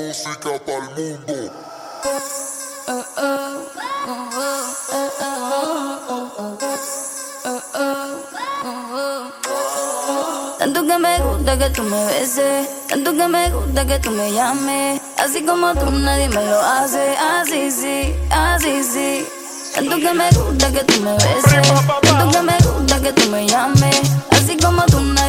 Música para el mundo. Tanto que me gusta que tú me beses, tanto que me gusta que tú me llames. Así como tú nadie me lo hace, así sí, así sí. Tanto que me gusta que tú me beses, tanto que me gusta que tú me llames. Así como tú nadie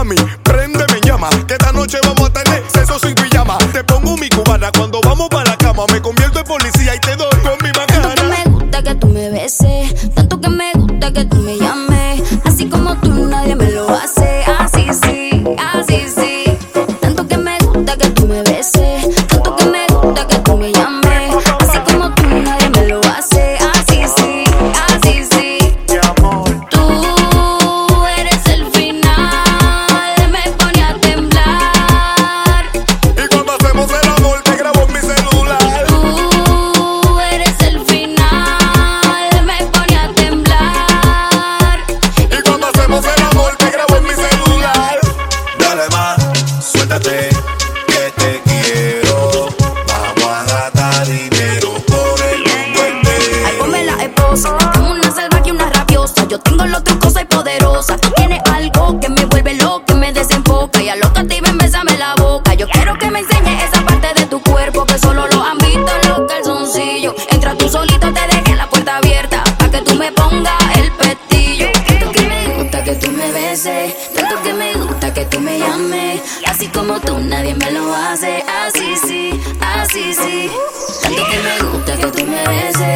mami, préndeme llama. Que esta noche vamos a tener sexo sin pijama. Te pongo mi cubana cuando vamos para la cama. Me convierto en policía y te doy con mi Tanto que me gusta que tú me beses, tanto que me gusta que tú me llames, así como tú nadie me lo hace, así sí, así cuando hacemos la boca. Yo quiero que me enseñes esa parte de tu cuerpo que solo lo han visto los calzoncillos. Entra tú solito, te dejé la puerta abierta. Pa' que tú me pongas el pestillo. Tanto que me gusta que tú me beses, tanto que me gusta que tú me llames. Así como tú, nadie me lo hace. Así sí, así sí. Tanto que me gusta que tú me beses,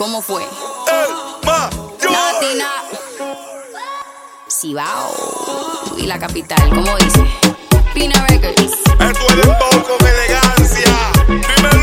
¿Cómo fue? El mayor. Latina. Cibao. Y la capital, ¿cómo dice? Pina Records. Esto es dembow con elegancia. Dime